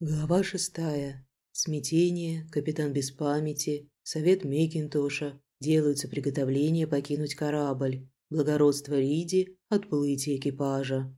Глава шестая. Смятение, капитан без памяти, совет Мекинтоша, делаются приготовления покинуть корабль, благородство Риди, отплытие экипажа.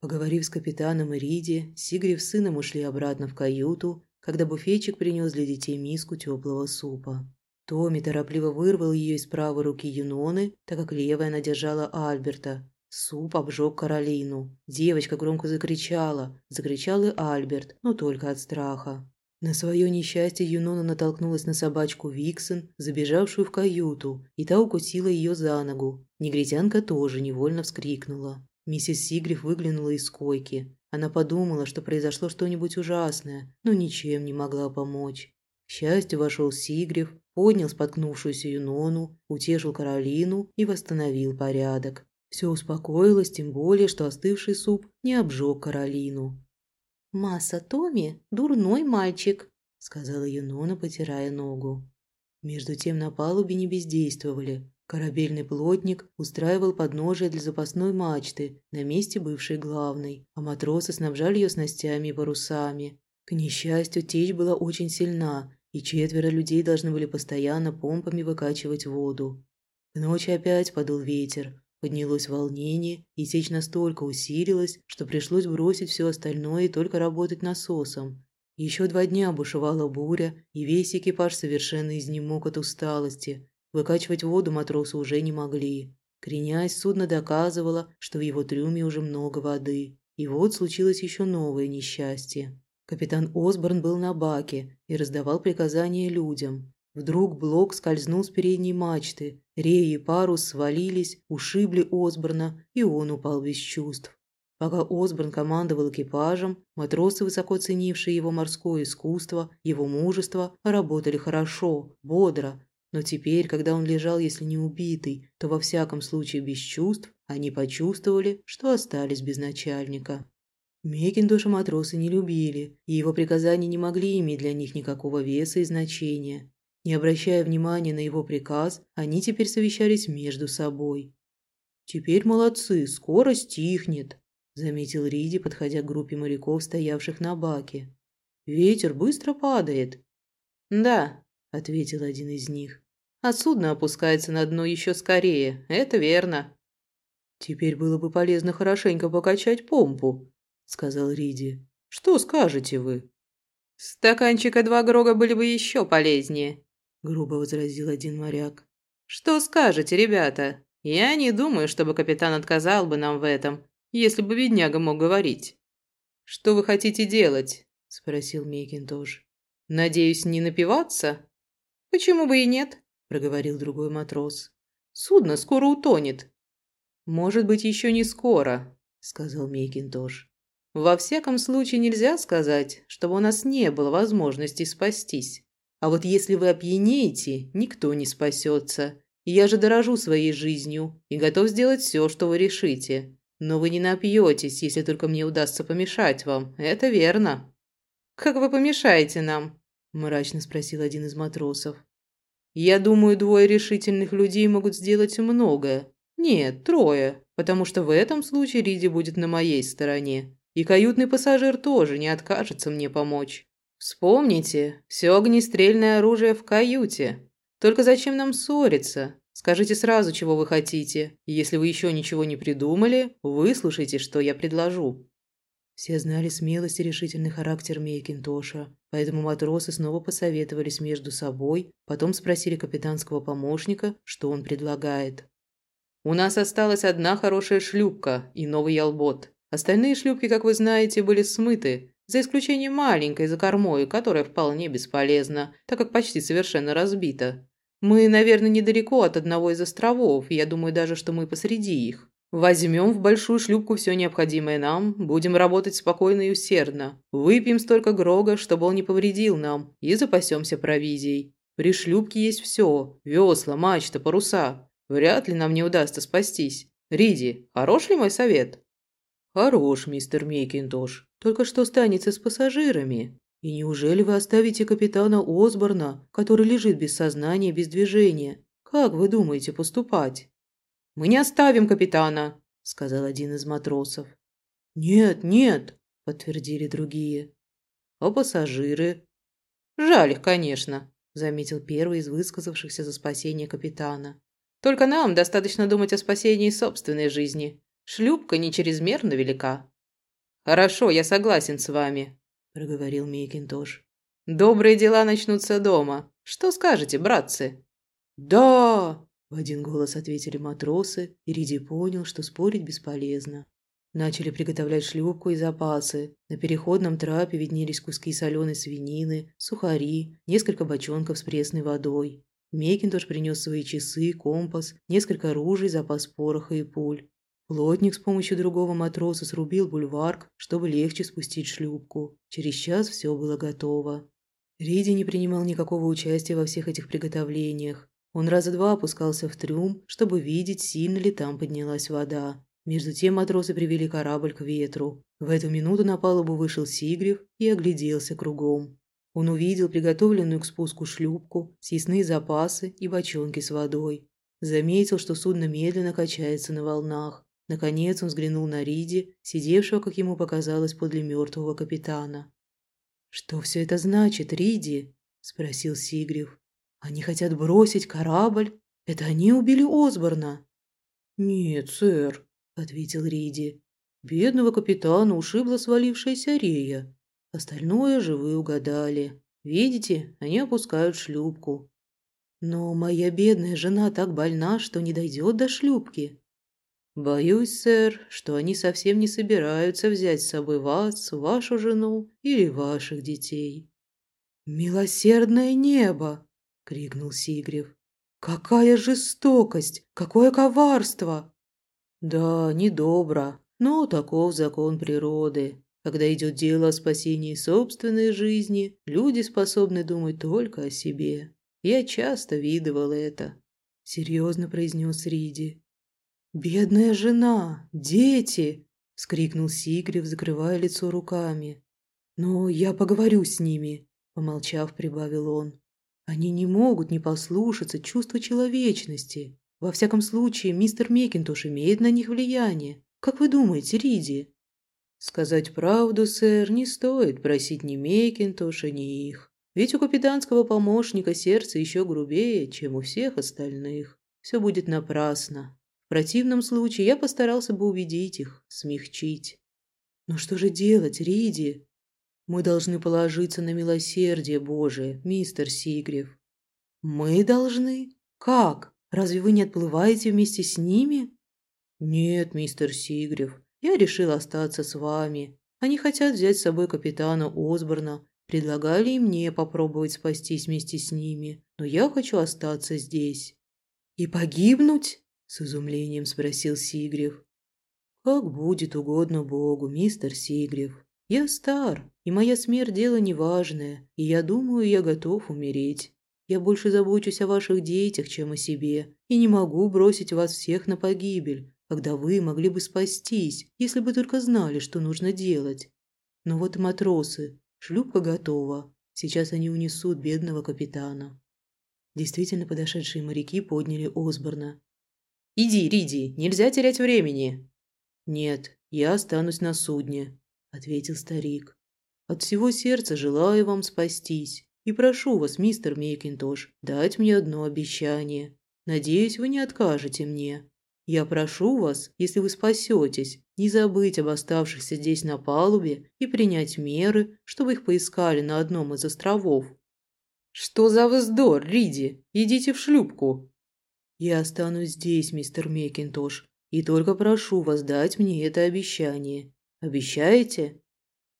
Поговорив с капитаном и Риди, Сигрев с сыном ушли обратно в каюту, когда буфетчик принес для детей миску теплого супа. Томми торопливо вырвал ее из правой руки Юноны, так как левая она держала Альберта, Суп обжег Каролину. Девочка громко закричала. Закричал и Альберт, но только от страха. На свое несчастье Юнона натолкнулась на собачку Виксен, забежавшую в каюту, и та укусила ее за ногу. Негритянка тоже невольно вскрикнула. Миссис Сигриф выглянула из койки. Она подумала, что произошло что-нибудь ужасное, но ничем не могла помочь. К счастью, вошел Сигриф, поднял споткнувшуюся Юнону, утешил Каролину и восстановил порядок. Все успокоилось, тем более, что остывший суп не обжег Каролину. «Масса Томи – дурной мальчик», – сказала Юнона, потирая ногу. Между тем на палубе не бездействовали. Корабельный плотник устраивал подножие для запасной мачты на месте бывшей главной, а матросы снабжали ее снастями и парусами. К несчастью, течь была очень сильна, и четверо людей должны были постоянно помпами выкачивать воду. К ночи опять подул ветер, Поднялось волнение, и сечь настолько усилилась, что пришлось бросить все остальное и только работать насосом. Еще два дня бушевала буря, и весь экипаж совершенно изнемог от усталости. Выкачивать воду матросы уже не могли. Кренясь, судно доказывало, что в его трюме уже много воды. И вот случилось еще новое несчастье. Капитан Осборн был на баке и раздавал приказания людям. Вдруг блок скользнул с передней мачты. Реи и парус свалились, ушибли Осборна, и он упал без чувств. Пока Осборн командовал экипажем, матросы, высоко ценившие его морское искусство, его мужество, работали хорошо, бодро. Но теперь, когда он лежал, если не убитый, то во всяком случае без чувств, они почувствовали, что остались без начальника. Мекиндоша матросы не любили, и его приказания не могли иметь для них никакого веса и значения. Не обращая внимания на его приказ, они теперь совещались между собой. «Теперь молодцы, скоро стихнет», – заметил Риди, подходя к группе моряков, стоявших на баке. «Ветер быстро падает». «Да», – ответил один из них. «А судно опускается на дно еще скорее, это верно». «Теперь было бы полезно хорошенько покачать помпу», – сказал Риди. «Что скажете вы?» «Стаканчика два грога были бы еще полезнее», грубо возразил один моряк. «Что скажете, ребята? Я не думаю, чтобы капитан отказал бы нам в этом, если бы бедняга мог говорить». «Что вы хотите делать?» – спросил Мекинтош. «Надеюсь, не напиваться?» «Почему бы и нет?» – проговорил другой матрос. «Судно скоро утонет». «Может быть, еще не скоро», – сказал Мекинтош. «Во всяком случае, нельзя сказать, чтобы у нас не было возможности спастись. А вот если вы опьянеете, никто не спасется. Я же дорожу своей жизнью и готов сделать все, что вы решите. Но вы не напьетесь, если только мне удастся помешать вам. Это верно». «Как вы помешаете нам?» – мрачно спросил один из матросов. «Я думаю, двое решительных людей могут сделать многое. Нет, трое, потому что в этом случае Риди будет на моей стороне. И каютный пассажир тоже не откажется мне помочь. Вспомните, все огнестрельное оружие в каюте. Только зачем нам ссориться? Скажите сразу, чего вы хотите. Если вы еще ничего не придумали, выслушайте, что я предложу». Все знали смелость и решительный характер Мейкинтоша, поэтому матросы снова посоветовались между собой, потом спросили капитанского помощника, что он предлагает. «У нас осталась одна хорошая шлюпка и новый ялбот. Остальные шлюпки, как вы знаете, были смыты, за исключением маленькой за кормой, которая вполне бесполезна, так как почти совершенно разбита. Мы, наверное, недалеко от одного из островов, я думаю даже, что мы посреди их. Возьмем в большую шлюпку все необходимое нам, будем работать спокойно и усердно. Выпьем столько грога, чтобы он не повредил нам, и запасемся провизией. При шлюпке есть все – весла, мачта, паруса. Вряд ли нам не удастся спастись. Риди, хорош ли мой совет? Хорош, мистер Мейкинтош. Только что станется с пассажирами? И неужели вы оставите капитана Осборна, который лежит без сознания, без движения? Как вы думаете поступать?» «Мы не оставим капитана», – сказал один из матросов. «Нет, нет», – подтвердили другие. А пассажиры? Жаль их, конечно, заметил первый из высказавшихся за спасение капитана. Только нам достаточно думать о спасении собственной жизни. Шлюпка не чрезмерно велика. Хорошо, я согласен с вами, проговорил Мейкинтош. Добрые дела начнутся дома. Что скажете, братцы? Да, в один голос ответили матросы, и Риди понял, что спорить бесполезно. Начали приготовлять шлюпку и запасы. На переходном трапе виднелись куски соленой свинины, сухари, несколько бочонков с пресной водой. Мекинтош принес свои часы, компас, несколько ружей, запас пороха и пуль. Плотник с помощью другого матроса срубил бульварк, чтобы легче спустить шлюпку. Через час все было готово. Риди не принимал никакого участия во всех этих приготовлениях. Он раза два опускался в трюм, чтобы видеть, сильно ли там поднялась вода. Между тем матросы привели корабль к ветру. В эту минуту на палубу вышел Сигрев и огляделся кругом. Он увидел приготовленную к спуску шлюпку, съестные запасы и бочонки с водой. Заметил, что судно медленно качается на волнах. Наконец он взглянул на Риди, сидевшего, как ему показалось, подле мертвого капитана. «Что все это значит, Риди?» – спросил Сигрев. «Они хотят бросить корабль? Это они убили Осборна?» «Нет, сэр», ответил Риди. Бедного капитана ушибла свалившаяся рея. Остальное же вы угадали. Видите, они опускают шлюпку. Но моя бедная жена так больна, что не дойдет до шлюпки. Боюсь, сэр, что они совсем не собираются взять с собой вас, вашу жену или ваших детей. Милосердное небо! крикнул Сигрев. Какая жестокость! Какое коварство! Да, недобро, но таков закон природы. Когда идет дело о спасении собственной жизни, люди способны думать только о себе. Я часто видывал это. Серьезно произнес Риди. «Бедная жена! Дети!» – вскрикнул Сигрев, закрывая лицо руками. «Но я поговорю с ними», – помолчав, прибавил он. «Они не могут не послушаться чувства человечности. Во всяком случае, мистер Мекинтош имеет на них влияние. Как вы думаете, Риди? Сказать правду, сэр, не стоит просить ни Мекинтоша, ни их. Ведь у капитанского помощника сердце еще грубее, чем у всех остальных. Все будет напрасно. В противном случае я постарался бы убедить их, смягчить. Но что же делать, Риди? Мы должны положиться на милосердие Божие, мистер Сигрев. Мы должны? Как? Разве вы не отплываете вместе с ними? Нет, мистер Сигрев, я решил остаться с вами. Они хотят взять с собой капитана Осборна. Предлагали и мне попробовать спастись вместе с ними, но я хочу остаться здесь. И погибнуть? С изумлением спросил Сигрев. Как будет угодно Богу, мистер Сигрев. Я стар, и моя смерть дело неважное, и я думаю, я готов умереть. Я больше забочусь о ваших детях, чем о себе, и не могу бросить вас всех на погибель, когда вы могли бы спастись, если бы только знали, что нужно делать. Но вот матросы. Шлюпка готова. Сейчас они унесут бедного капитана. Действительно подошедшие моряки подняли Осборна. «Иди, Риди, нельзя терять времени!» «Нет, я останусь на судне», — ответил старик. «От всего сердца желаю вам спастись. И прошу вас, мистер Мейкинтош, дать мне одно обещание. Надеюсь, вы не откажете мне. Я прошу вас, если вы спасетесь, не забыть об оставшихся здесь на палубе и принять меры, чтобы их поискали на одном из островов. Что за вздор, Риди? Идите в шлюпку. Я останусь здесь, мистер Мейкинтош, и только прошу вас дать мне это обещание. Обещаете?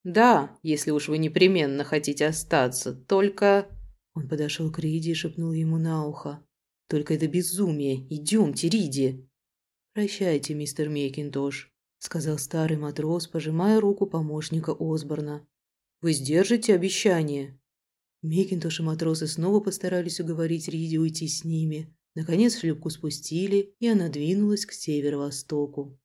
«Да, если уж вы непременно хотите остаться, только...» Он подошел к Риди и шепнул ему на ухо. «Только это безумие. Идемте, Риди!» «Прощайте, мистер Мейкинтош», — сказал старый матрос, пожимая руку помощника Осборна. «Вы сдержите обещание?» Мейкинтош и матросы снова постарались уговорить Риди уйти с ними. Наконец шлюпку спустили, и она двинулась к северо-востоку.